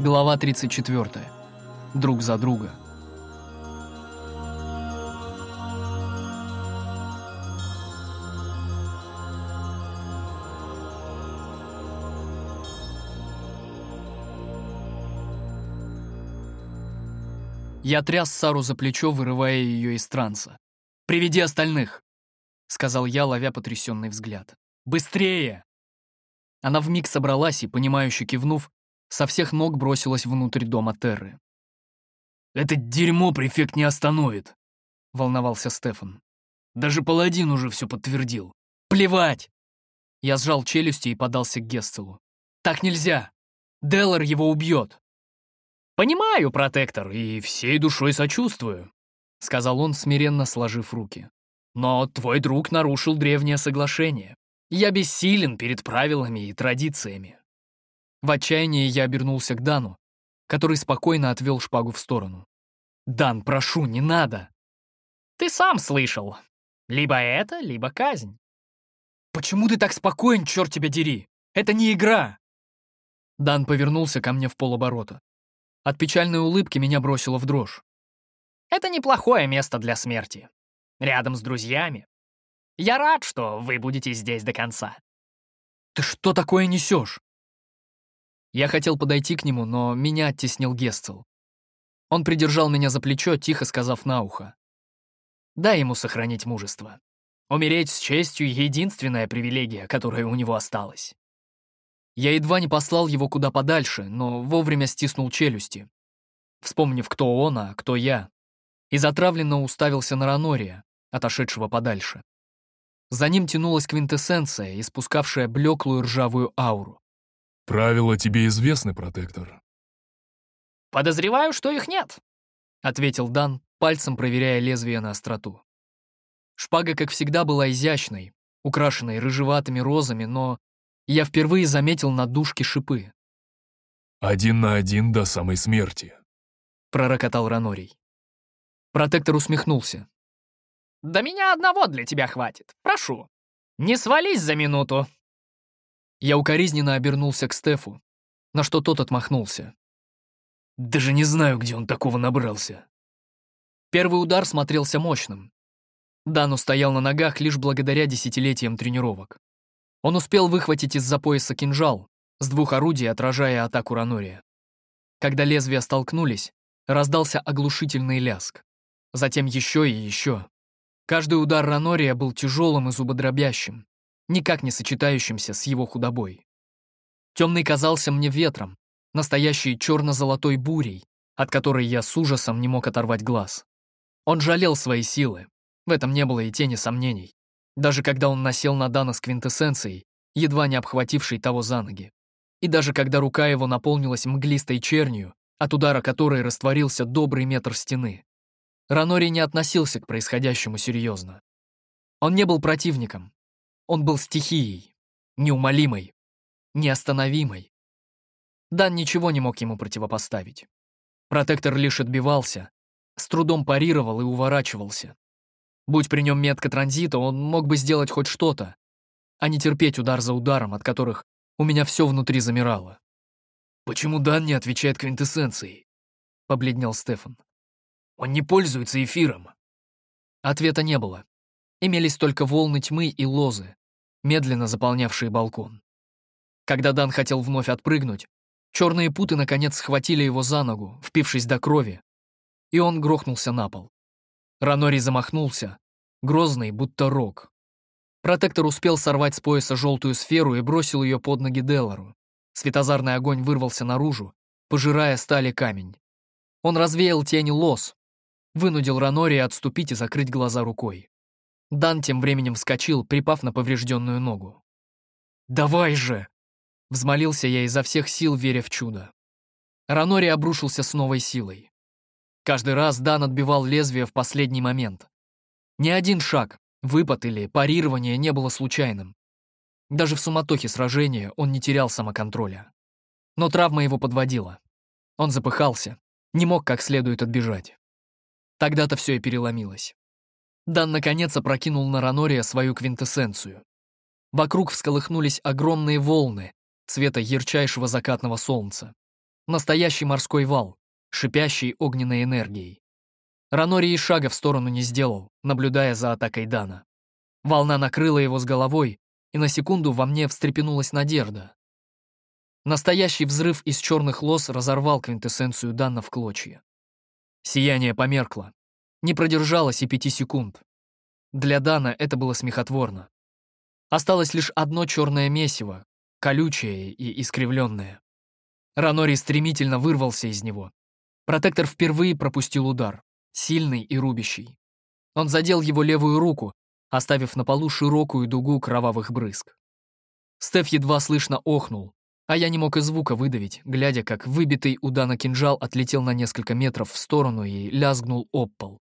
Глава 34. Друг за друга. Я тряс Сару за плечо, вырывая ее из транса. «Приведи остальных!» — сказал я, ловя потрясенный взгляд. «Быстрее!» Она вмиг собралась и, понимающе кивнув, со всех ног бросилась внутрь дома Терры. «Это дерьмо префект не остановит», — волновался Стефан. «Даже паладин уже все подтвердил». «Плевать!» Я сжал челюсти и подался к Гестелу. «Так нельзя! Деллар его убьет!» «Понимаю, протектор, и всей душой сочувствую», — сказал он, смиренно сложив руки. «Но твой друг нарушил древнее соглашение. Я бессилен перед правилами и традициями». В отчаянии я обернулся к Дану, который спокойно отвел шпагу в сторону. «Дан, прошу, не надо!» «Ты сам слышал. Либо это, либо казнь». «Почему ты так спокоен, черт тебя дери? Это не игра!» Дан повернулся ко мне в полоборота. От печальной улыбки меня бросило в дрожь. «Это неплохое место для смерти. Рядом с друзьями. Я рад, что вы будете здесь до конца». «Ты что такое несешь?» Я хотел подойти к нему, но меня оттеснил Гестел. Он придержал меня за плечо, тихо сказав на ухо. «Дай ему сохранить мужество. Умереть с честью — единственная привилегия, которая у него осталась». Я едва не послал его куда подальше, но вовремя стиснул челюсти, вспомнив, кто он, а кто я, и затравленно уставился на Ранория, отошедшего подальше. За ним тянулась квинтэссенция, испускавшая блеклую ржавую ауру. «Правила тебе известны, протектор?» «Подозреваю, что их нет», — ответил Дан, пальцем проверяя лезвие на остроту. Шпага, как всегда, была изящной, украшенной рыжеватыми розами, но я впервые заметил на дужке шипы. «Один на один до самой смерти», — пророкотал Ранорий. Протектор усмехнулся. «Да меня одного для тебя хватит. Прошу, не свались за минуту». Я укоризненно обернулся к Стефу, на что тот отмахнулся. «Даже не знаю, где он такого набрался». Первый удар смотрелся мощным. Дану стоял на ногах лишь благодаря десятилетиям тренировок. Он успел выхватить из-за пояса кинжал, с двух орудий отражая атаку Ранория. Когда лезвия столкнулись, раздался оглушительный ляск. Затем еще и еще. Каждый удар Ранория был тяжелым и зубодробящим никак не сочетающимся с его худобой. Темный казался мне ветром, настоящей черно-золотой бурей, от которой я с ужасом не мог оторвать глаз. Он жалел свои силы, в этом не было и тени сомнений, даже когда он насел на Дана с квинтэссенцией, едва не обхватившей того за ноги. И даже когда рука его наполнилась мглистой чернью, от удара которой растворился добрый метр стены. Ранори не относился к происходящему серьезно. Он не был противником, он был стихией, неумолимой, неостановимой. Дан ничего не мог ему противопоставить. Протектор лишь отбивался, с трудом парировал и уворачивался. Будь при нем метка транзита, он мог бы сделать хоть что-то, а не терпеть удар за ударом, от которых у меня все внутри замирало. «Почему Дан не отвечает квинтэссенцией?» — побледнел Стефан. «Он не пользуется эфиром». Ответа не было. Имелись только волны тьмы и лозы, медленно заполнявшие балкон. Когда Дан хотел вновь отпрыгнуть, черные путы наконец схватили его за ногу, впившись до крови, и он грохнулся на пол. Ранори замахнулся, грозный, будто рог. Протектор успел сорвать с пояса желтую сферу и бросил ее под ноги Делару. Светозарный огонь вырвался наружу, пожирая стали камень. Он развеял тени лос, вынудил Ранори отступить и закрыть глаза рукой. Дан тем временем вскочил, припав на поврежденную ногу. «Давай же!» — взмолился я изо всех сил, веря в чудо. Ранори обрушился с новой силой. Каждый раз Дан отбивал лезвие в последний момент. Ни один шаг, выпад или парирование не было случайным. Даже в суматохе сражения он не терял самоконтроля. Но травма его подводила. Он запыхался, не мог как следует отбежать. Тогда-то все и переломилось. Дан наконец опрокинул на Ранория свою квинтэссенцию. Вокруг всколыхнулись огромные волны цвета ярчайшего закатного солнца. Настоящий морской вал, шипящий огненной энергией. Ранори и шага в сторону не сделал, наблюдая за атакой Дана. Волна накрыла его с головой, и на секунду во мне встрепенулась надежда. Настоящий взрыв из черных лос разорвал квинтэссенцию Дана в клочья. Сияние померкло. Не продержалось и пяти секунд. Для Дана это было смехотворно. Осталось лишь одно черное месиво, колючее и искривленное. Ранори стремительно вырвался из него. Протектор впервые пропустил удар, сильный и рубящий. Он задел его левую руку, оставив на полу широкую дугу кровавых брызг. Стеф едва слышно охнул, а я не мог и звука выдавить, глядя, как выбитый у Дана кинжал отлетел на несколько метров в сторону и лязгнул об пол.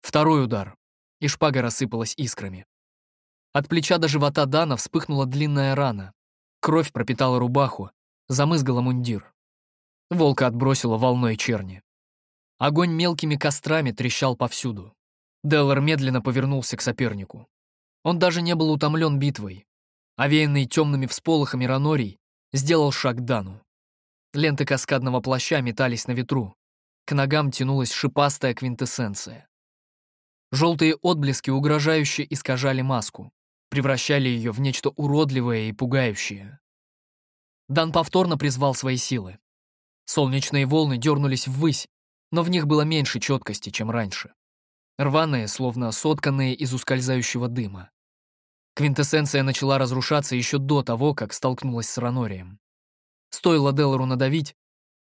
Второй удар, и шпага рассыпалась искрами. От плеча до живота Дана вспыхнула длинная рана. Кровь пропитала рубаху, замызгала мундир. Волка отбросила волной черни. Огонь мелкими кострами трещал повсюду. Деллар медленно повернулся к сопернику. Он даже не был утомлен битвой. Овеянный темными всполохами Ранорий сделал шаг Дану. Ленты каскадного плаща метались на ветру. К ногам тянулась шипастая квинтэссенция. Желтые отблески угрожающе искажали маску, превращали ее в нечто уродливое и пугающее. Дан повторно призвал свои силы. Солнечные волны дернулись ввысь, но в них было меньше четкости, чем раньше. Рваные, словно сотканные из ускользающего дыма. Квинтэссенция начала разрушаться еще до того, как столкнулась с Ранорием. Стоило Делору надавить,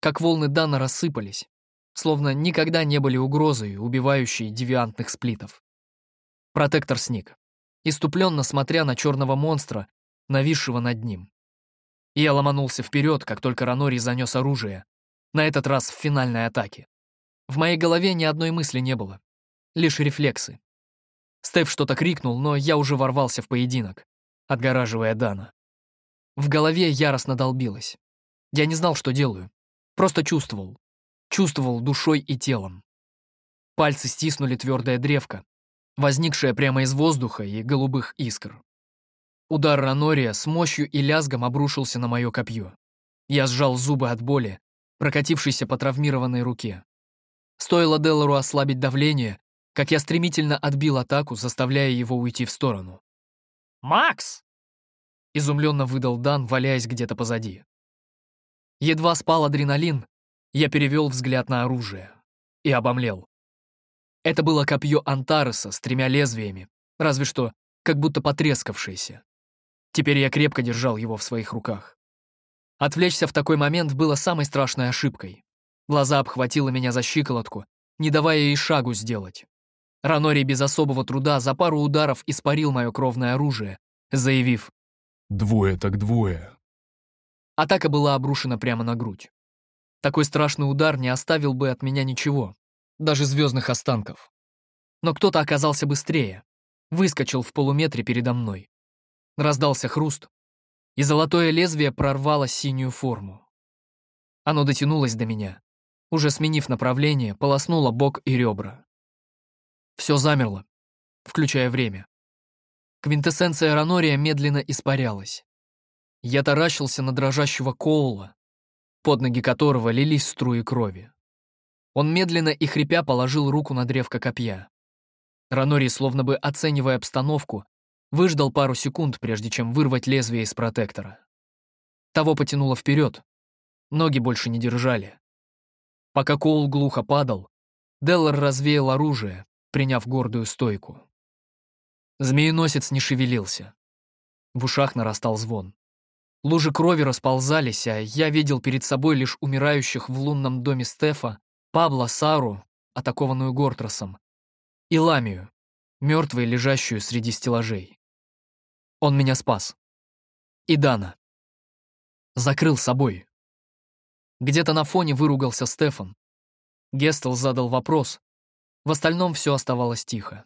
как волны Дана рассыпались, словно никогда не были угрозой, убивающей девиантных сплитов. Протектор сник, иступленно смотря на черного монстра, нависшего над ним. Я ломанулся вперед, как только Ранори занес оружие, на этот раз в финальной атаке. В моей голове ни одной мысли не было, лишь рефлексы. Стеф что-то крикнул, но я уже ворвался в поединок, отгораживая Дана. В голове яростно долбилось. Я не знал, что делаю. Просто чувствовал. Чувствовал душой и телом. Пальцы стиснули твердое древко, возникшее прямо из воздуха и голубых искр. Удар Ранория с мощью и лязгом обрушился на мое копье. Я сжал зубы от боли, прокатившейся по травмированной руке. Стоило Делору ослабить давление, как я стремительно отбил атаку, заставляя его уйти в сторону. «Макс!» — изумленно выдал Дан, валяясь где-то позади. Едва спал адреналин, я перевел взгляд на оружие и обомлел. Это было копье Антареса с тремя лезвиями, разве что как будто потрескавшееся. Теперь я крепко держал его в своих руках. Отвлечься в такой момент было самой страшной ошибкой. Глаза обхватило меня за щиколотку, не давая ей шагу сделать. Ранори без особого труда за пару ударов испарил мое кровное оружие, заявив «Двое так двое». Атака была обрушена прямо на грудь. Такой страшный удар не оставил бы от меня ничего, даже звездных останков. Но кто-то оказался быстрее, выскочил в полуметре передо мной. Раздался хруст, и золотое лезвие прорвало синюю форму. Оно дотянулось до меня, уже сменив направление, полоснуло бок и ребра. Все замерло, включая время. Квинтэссенция Ранория медленно испарялась. Я таращился на дрожащего Коула, под ноги которого лились струи крови. Он медленно и хрипя положил руку на древко копья. Ранори, словно бы оценивая обстановку, выждал пару секунд, прежде чем вырвать лезвие из протектора. Того потянуло вперед. Ноги больше не держали. Пока Коул глухо падал, Деллар развеял оружие, приняв гордую стойку. Змееносец не шевелился. В ушах нарастал звон. Лужи крови расползались, а я видел перед собой лишь умирающих в лунном доме Стефа, Пабло, Сару, атакованную Гортросом, и Ламию, мертвой, лежащую среди стеллажей. Он меня спас. И Дана. Закрыл собой. Где-то на фоне выругался Стефан. Гестел задал вопрос. В остальном все оставалось тихо.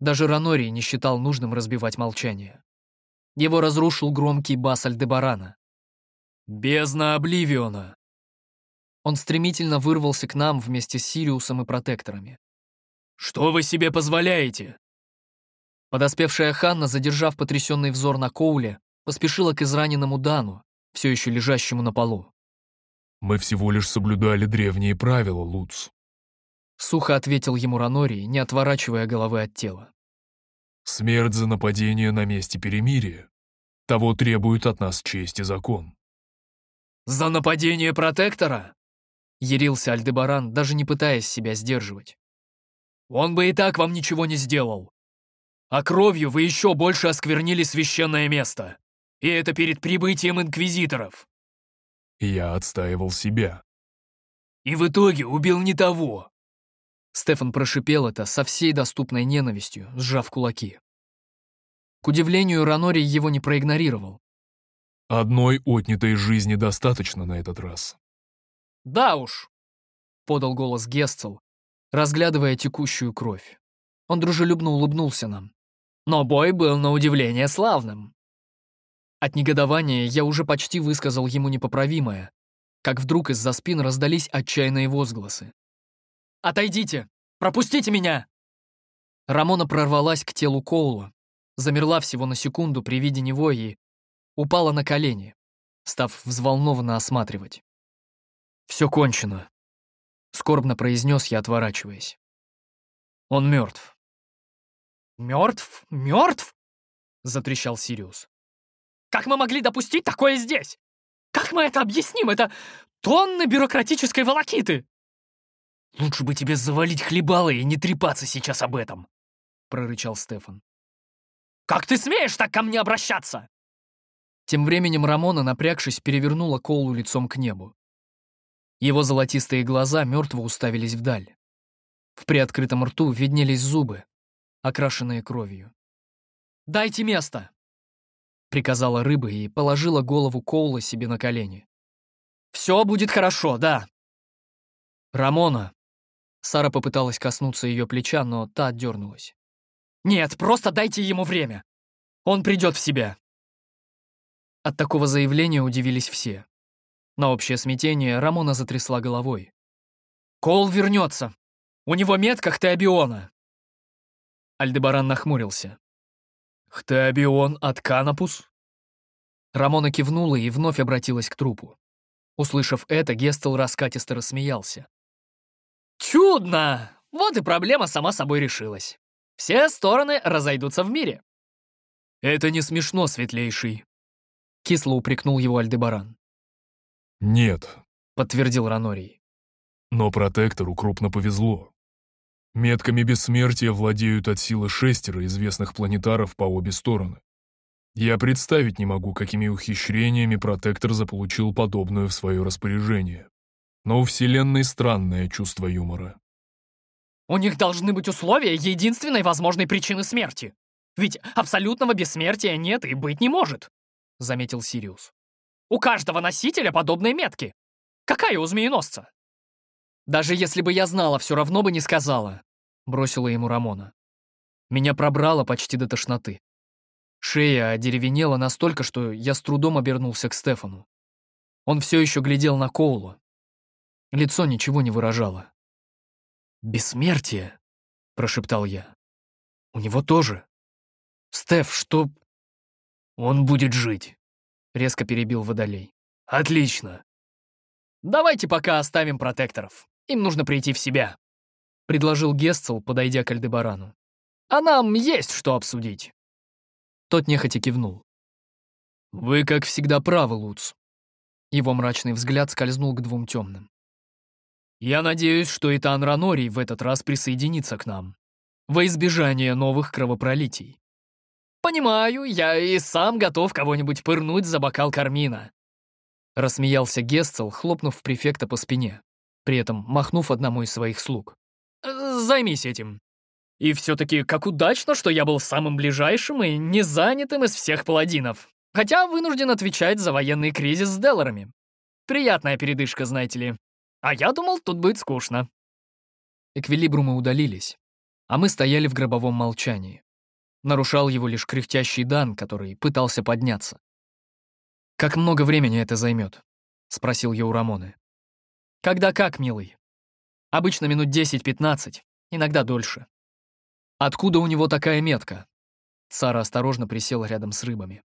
Даже Ранорий не считал нужным разбивать молчание. Его разрушил громкий бас Альдебарана. «Бездна Обливиона!» Он стремительно вырвался к нам вместе с Сириусом и протекторами. «Что вы себе позволяете?» Подоспевшая Ханна, задержав потрясенный взор на Коуле, поспешила к израненному Дану, все еще лежащему на полу. Мы всего лишь соблюдали древние правила, Луц. Сухо ответил ему Ранорий, не отворачивая головы от тела. Смерть за нападение на месте перемирия. Того требует от нас честь и закон. «За нападение протектора?» — ярился Альдебаран, даже не пытаясь себя сдерживать. «Он бы и так вам ничего не сделал. А кровью вы еще больше осквернили священное место. И это перед прибытием инквизиторов». Я отстаивал себя. «И в итоге убил не того». Стефан прошипел это со всей доступной ненавистью, сжав кулаки. К удивлению, Ранори его не проигнорировал. Одной отнятой жизни достаточно на этот раз. «Да уж», — подал голос Гесцел, разглядывая текущую кровь. Он дружелюбно улыбнулся нам. «Но бой был на удивление славным». От негодования я уже почти высказал ему непоправимое, как вдруг из-за спин раздались отчаянные возгласы. «Отойдите! Пропустите меня!» Рамона прорвалась к телу Коула, замерла всего на секунду при виде него и упала на колени, став взволнованно осматривать. «Все кончено», — скорбно произнес я, отворачиваясь. «Он мертв». «Мертв? Мертв?» — затрещал Сириус. «Как мы могли допустить такое здесь? Как мы это объясним? Это тонны бюрократической волокиты!» «Лучше бы тебе завалить хлебало и не трепаться сейчас об этом», — прорычал Стефан. «Как ты смеешь так ко мне обращаться?» Тем временем Рамона, напрягшись, перевернула Коулу лицом к небу. Его золотистые глаза мертво уставились вдаль. В приоткрытом рту виднелись зубы, окрашенные кровью. «Дайте место!» — приказала рыба и положила голову Коула себе на колени. «Все будет хорошо, да!» «Рамона!» Сара попыталась коснуться ее плеча, но та отдернулась. «Нет, просто дайте ему время. Он придет в себя». От такого заявления удивились все. На общее смятение Рамона затрясла головой. «Кол вернется. У него метка Хтеобиона». Альдебаран нахмурился. «Хтеобион от Канапус?» Рамона кивнула и вновь обратилась к трупу. Услышав это, Гестел раскатисто рассмеялся. «Чудно! Вот и проблема сама собой решилась. Все стороны разойдутся в мире». «Это не смешно, светлейший», — кисло упрекнул его Альдебаран. «Нет», — подтвердил Ранорий. «Но протектору крупно повезло. Метками бессмертия владеют от силы шестеро известных планетаров по обе стороны. Я представить не могу, какими ухищрениями протектор заполучил подобную в свое распоряжение. Но у Вселенной странное чувство юмора. У них должны быть условия единственной возможной причины смерти. Ведь абсолютного бессмертия нет и быть не может, — заметил Сириус. У каждого носителя подобные метки. Какая у змееносца? Даже если бы я знала, все равно бы не сказала, — бросила ему Рамона. Меня пробрало почти до тошноты. Шея одеревенела настолько, что я с трудом обернулся к Стефану. Он все еще глядел на Коула. Лицо ничего не выражало. «Бессмертие!» — прошептал я. «У него тоже. Стеф, что...» «Он будет жить», — резко перебил Водолей. «Отлично. Давайте пока оставим протекторов. Им нужно прийти в себя», — предложил Гестцел, подойдя к Альдебарану. «А нам есть что обсудить». Тот нехотя кивнул. «Вы, как всегда, правы, Луц». Его мрачный взгляд скользнул к двум темным. «Я надеюсь, что Итан Ранорий в этот раз присоединится к нам, во избежание новых кровопролитий. Понимаю, я и сам готов кого-нибудь пырнуть за бокал кармина». Рассмеялся Гесцел, хлопнув префекта по спине, при этом махнув одному из своих слуг. «Займись этим. И все-таки как удачно, что я был самым ближайшим и незанятым из всех паладинов, хотя вынужден отвечать за военный кризис с Делларами. Приятная передышка, знаете ли. А я думал, тут будет скучно». Эквилибрумы удалились, а мы стояли в гробовом молчании. Нарушал его лишь кряхтящий Дан, который пытался подняться. «Как много времени это займет?» — спросил я у Рамоны. «Когда как, милый? Обычно минут 10-15, иногда дольше. Откуда у него такая метка?» Сара осторожно присела рядом с рыбами.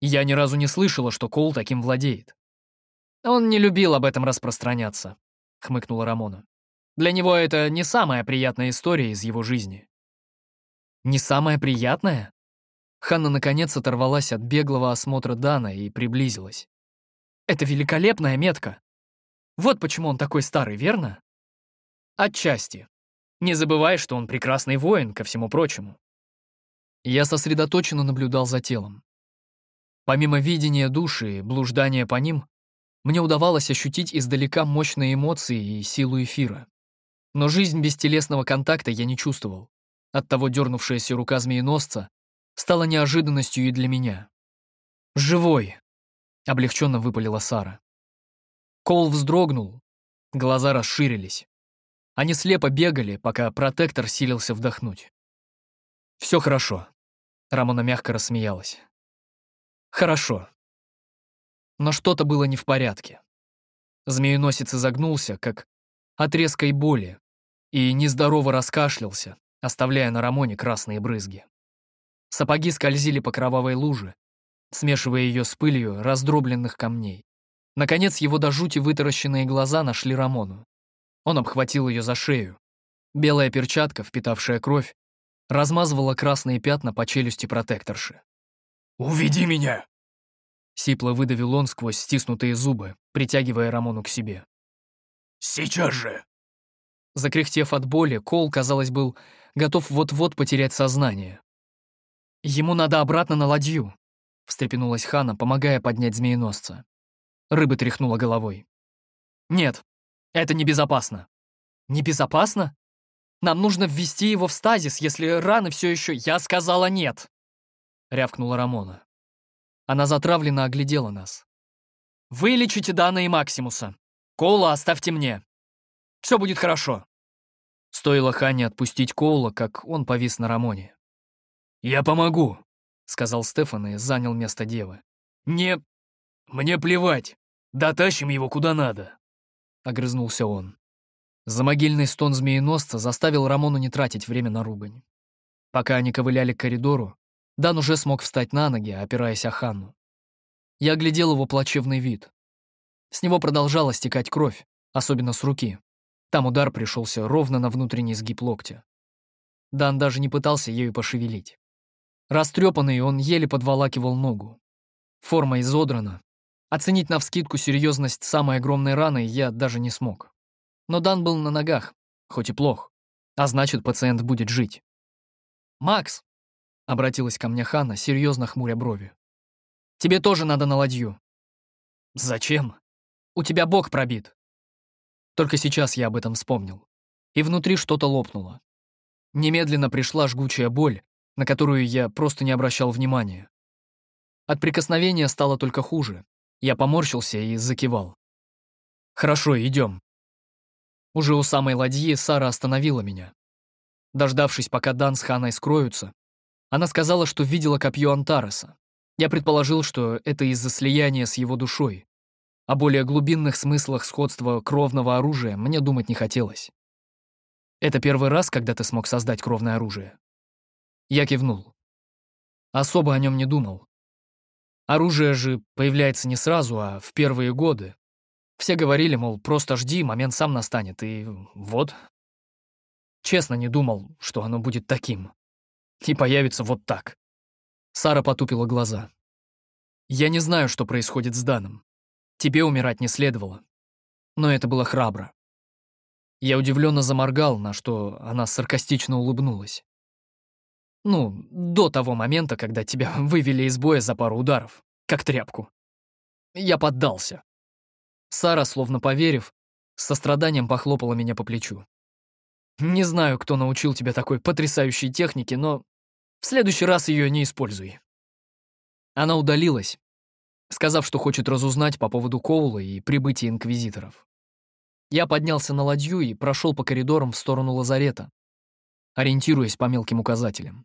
«Я ни разу не слышала, что Кол таким владеет». Он не любил об этом распространяться, хмыкнула Рамона. Для него это не самая приятная история из его жизни. Не самая приятная? Ханна наконец оторвалась от беглого осмотра Дана и приблизилась. Это великолепная метка. Вот почему он такой старый, верно? Отчасти. Не забывай, что он прекрасный воин, ко всему прочему. Я сосредоточенно наблюдал за телом. Помимо видения души и блуждания по ним, мне удавалось ощутить издалека мощные эмоции и силу эфира. Но жизнь без телесного контакта я не чувствовал. Оттого дернувшаяся рука змееносца стала неожиданностью и для меня. «Живой!» — облегченно выпалила Сара. Коул вздрогнул, глаза расширились. Они слепо бегали, пока протектор силился вдохнуть. «Все хорошо», — Рамона мягко рассмеялась. «Хорошо». Но что-то было не в порядке. Змееносец изогнулся, как от резкой боли, и нездорово раскашлялся, оставляя на Рамоне красные брызги. Сапоги скользили по кровавой луже, смешивая ее с пылью раздробленных камней. Наконец его до жути вытаращенные глаза нашли Рамону. Он обхватил ее за шею. Белая перчатка, впитавшая кровь, размазывала красные пятна по челюсти протекторши. «Уведи меня!» Сипло выдавил он сквозь стиснутые зубы, притягивая Рамону к себе. «Сейчас же!» Закряхтев от боли, Кол, казалось, был готов вот-вот потерять сознание. «Ему надо обратно на ладью», — встрепенулась Хана, помогая поднять змееносца. Рыба тряхнула головой. «Нет, это небезопасно». «Небезопасно? Нам нужно ввести его в стазис, если раны все еще...» «Я сказала нет!» — рявкнула Рамона. Она затравленно оглядела нас. «Вылечите Дана и Максимуса. Коула оставьте мне. Все будет хорошо». Стоило Хане отпустить Коула, как он повис на Рамоне. «Я помогу», — сказал Стефан и занял место девы. «Не... мне плевать. Дотащим его куда надо», — огрызнулся он. Замогильный стон змееносца заставил Рамону не тратить время на ругань. Пока они ковыляли к коридору, Дан уже смог встать на ноги, опираясь о Ханну. Я глядел его плачевный вид. С него продолжала стекать кровь, особенно с руки. Там удар пришелся ровно на внутренний сгиб локтя. Дан даже не пытался ею пошевелить. Растрепанный, он еле подволакивал ногу. Форма изодрана. Оценить навскидку серьезность самой огромной раны я даже не смог. Но Дан был на ногах, хоть и плох, а значит, пациент будет жить. «Макс!» — обратилась ко мне Хана, серьезно хмуря брови. «Тебе тоже надо на ладью». «Зачем? У тебя бок пробит». Только сейчас я об этом вспомнил. И внутри что-то лопнуло. Немедленно пришла жгучая боль, на которую я просто не обращал внимания. От прикосновения стало только хуже. Я поморщился и закивал. «Хорошо, идем». Уже у самой ладьи Сара остановила меня. Дождавшись, пока Дан с Ханой скроются, она сказала, что видела копье Антареса. Я предположил, что это из-за слияния с его душой. О более глубинных смыслах сходства кровного оружия мне думать не хотелось. Это первый раз, когда ты смог создать кровное оружие? Я кивнул. Особо о нем не думал. Оружие же появляется не сразу, а в первые годы. Все говорили, мол, просто жди, момент сам настанет, и вот. Честно не думал, что оно будет таким. И появится вот так. Сара потупила глаза. Я не знаю, что происходит с Даном. Тебе умирать не следовало. Но это было храбро. Я удивленно заморгал, на что она саркастично улыбнулась. Ну, до того момента, когда тебя вывели из боя за пару ударов, как тряпку. Я поддался. Сара, словно поверив, с состраданием похлопала меня по плечу. Не знаю, кто научил тебя такой потрясающей технике, но в следующий раз ее не используй. Она удалилась, сказав, что хочет разузнать по поводу Коула и прибытия инквизиторов. Я поднялся на ладью и прошел по коридорам в сторону лазарета, ориентируясь по мелким указателям.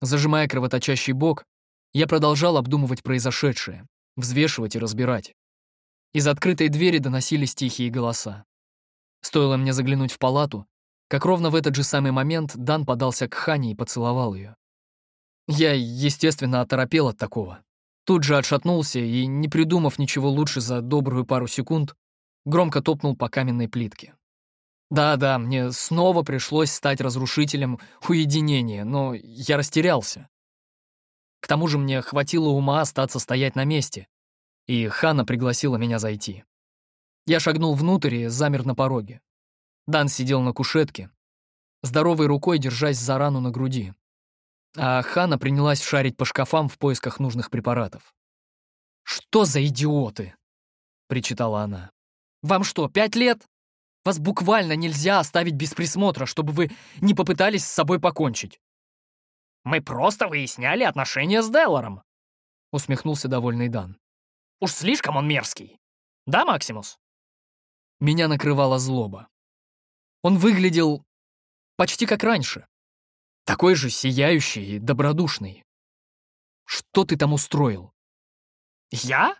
Зажимая кровоточащий бок, я продолжал обдумывать произошедшее, взвешивать и разбирать. Из открытой двери доносились тихие голоса. Стоило мне заглянуть в палату, как ровно в этот же самый момент Дан подался к Хане и поцеловал ее. Я, естественно, оторопел от такого. Тут же отшатнулся и, не придумав ничего лучше за добрую пару секунд, громко топнул по каменной плитке. Да-да, мне снова пришлось стать разрушителем уединения, но я растерялся. К тому же мне хватило ума остаться стоять на месте, и Хана пригласила меня зайти. Я шагнул внутрь и замер на пороге. Дан сидел на кушетке, здоровой рукой держась за рану на груди. А Хана принялась шарить по шкафам в поисках нужных препаратов. «Что за идиоты?» — причитала она. «Вам что, пять лет? Вас буквально нельзя оставить без присмотра, чтобы вы не попытались с собой покончить». «Мы просто выясняли отношения с Делларом», — усмехнулся довольный Дан. «Уж слишком он мерзкий. Да, Максимус?» Меня накрывала злоба. Он выглядел почти как раньше. Такой же сияющий и добродушный. Что ты там устроил? Я?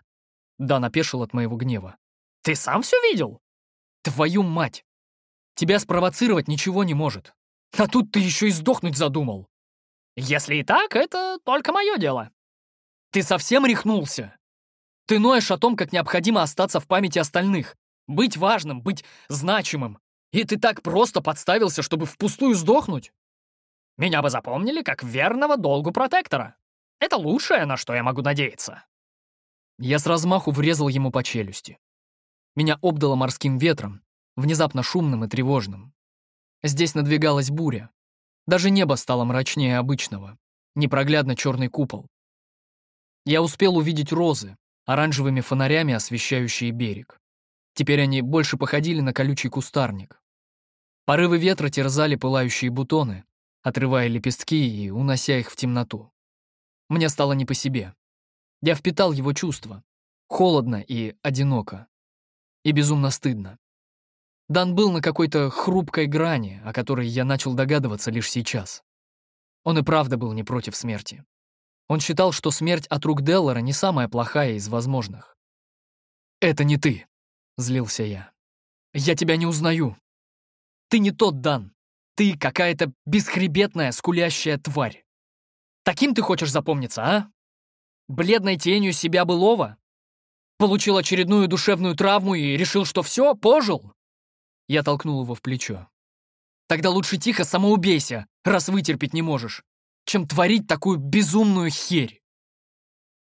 Да, напешил от моего гнева. Ты сам все видел? Твою мать! Тебя спровоцировать ничего не может. А тут ты еще и сдохнуть задумал. Если и так, это только мое дело. Ты совсем рехнулся? Ты ноешь о том, как необходимо остаться в памяти остальных, быть важным, быть значимым. И ты так просто подставился, чтобы впустую сдохнуть? Меня бы запомнили как верного долгу протектора. Это лучшее, на что я могу надеяться. Я с размаху врезал ему по челюсти. Меня обдало морским ветром, внезапно шумным и тревожным. Здесь надвигалась буря. Даже небо стало мрачнее обычного. Непроглядно черный купол. Я успел увидеть розы, оранжевыми фонарями освещающие берег. Теперь они больше походили на колючий кустарник. Порывы ветра терзали пылающие бутоны, отрывая лепестки и унося их в темноту. Мне стало не по себе. Я впитал его чувства. Холодно и одиноко. И безумно стыдно. Дан был на какой-то хрупкой грани, о которой я начал догадываться лишь сейчас. Он и правда был не против смерти. Он считал, что смерть от рук Деллара не самая плохая из возможных. «Это не ты», — злился я. «Я тебя не узнаю. Ты не тот Дан. Ты какая-то бесхребетная, скулящая тварь. Таким ты хочешь запомниться, а? Бледной тенью себя былого? Получил очередную душевную травму и решил, что все, пожил?» Я толкнул его в плечо. «Тогда лучше тихо самоубейся, раз вытерпеть не можешь, чем творить такую безумную херь!»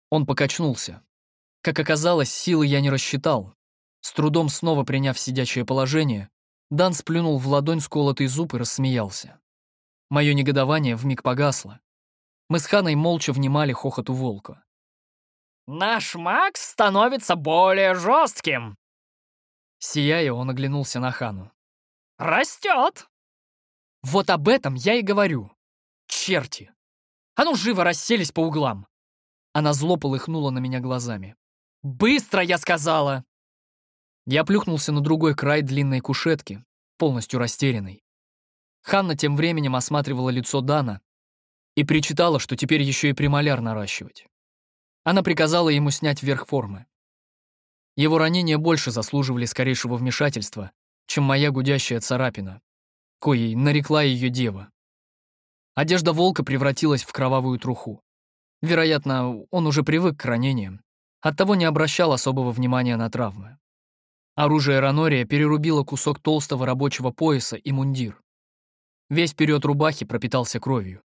Он покачнулся. Как оказалось, силы я не рассчитал, с трудом снова приняв сидячее положение, Дан сплюнул в ладонь сколотый зуб и рассмеялся. Мое негодование вмиг погасло. Мы с Ханой молча внимали хохоту волка. «Наш Макс становится более жестким!» Сияя, он оглянулся на Хану. «Растет!» «Вот об этом я и говорю! Черти! А ну живо расселись по углам!» Она зло полыхнула на меня глазами. «Быстро, я сказала!» Я плюхнулся на другой край длинной кушетки, полностью растерянный. Ханна тем временем осматривала лицо Дана и причитала, что теперь еще и премоляр наращивать. Она приказала ему снять верх формы. Его ранения больше заслуживали скорейшего вмешательства, чем моя гудящая царапина, коей нарекла ее дева. Одежда волка превратилась в кровавую труху. Вероятно, он уже привык к ранениям, оттого не обращал особого внимания на травмы. Оружие Ранория перерубило кусок толстого рабочего пояса и мундир. Весь вперед рубахи пропитался кровью.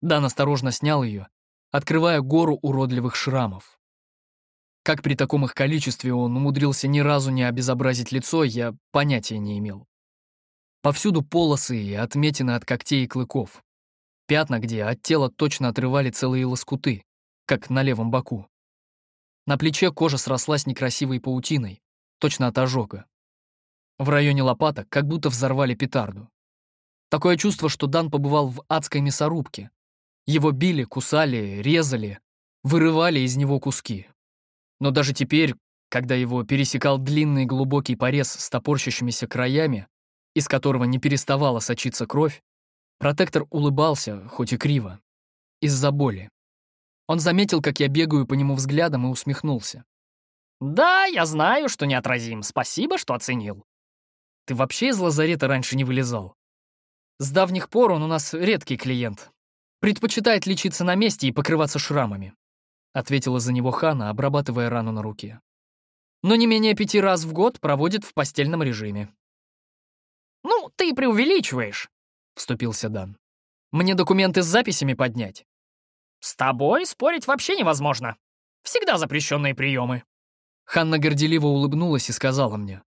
Дан осторожно снял ее, открывая гору уродливых шрамов. Как при таком их количестве он умудрился ни разу не обезобразить лицо, я понятия не имел. Повсюду полосы и отметины от когтей и клыков. Пятна, где от тела точно отрывали целые лоскуты, как на левом боку. На плече кожа срослась некрасивой паутиной, точно от ожога. В районе лопаток как будто взорвали петарду. Такое чувство, что Дан побывал в адской мясорубке. Его били, кусали, резали, вырывали из него куски. Но даже теперь, когда его пересекал длинный глубокий порез с топорщащимися краями, из которого не переставала сочиться кровь, протектор улыбался, хоть и криво, из-за боли. Он заметил, как я бегаю по нему взглядом и усмехнулся. «Да, я знаю, что неотразим. Спасибо, что оценил». «Ты вообще из лазарета раньше не вылезал?» «С давних пор он у нас редкий клиент. Предпочитает лечиться на месте и покрываться шрамами. ответила за него Хана, обрабатывая рану на руке. Но не менее пяти раз в год проводит в постельном режиме. «Ну, ты преувеличиваешь», — вступился Дан. «Мне документы с записями поднять». «С тобой спорить вообще невозможно. Всегда запрещенные приемы». Ханна горделиво улыбнулась и сказала мне.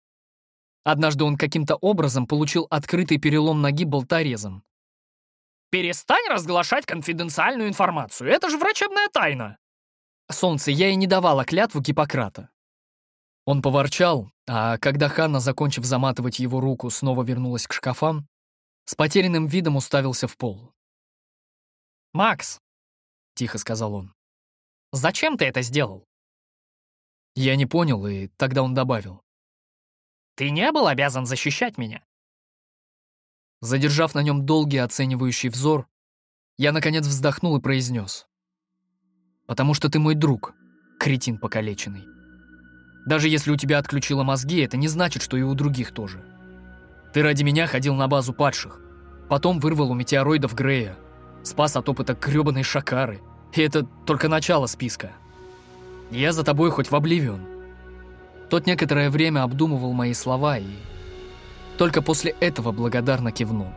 Однажды он каким-то образом получил открытый перелом ноги болторезом. «Перестань разглашать конфиденциальную информацию, это же врачебная тайна!» «Солнце, я и не давала клятву Гиппократа». Он поворчал, а когда Ханна, закончив заматывать его руку, снова вернулась к шкафам, с потерянным видом уставился в пол. «Макс», — тихо сказал он, — «зачем ты это сделал?» Я не понял, и тогда он добавил. «Ты не был обязан защищать меня». Задержав на нем долгий оценивающий взор, я, наконец, вздохнул и произнес. «Потому что ты мой друг, кретин покалеченный. Даже если у тебя отключило мозги, это не значит, что и у других тоже. Ты ради меня ходил на базу падших, потом вырвал у метеороидов Грея, спас от опыта грёбаной шакары, и это только начало списка. Я за тобой хоть в Обливион». Тот некоторое время обдумывал мои слова и только после этого благодарно кивнул.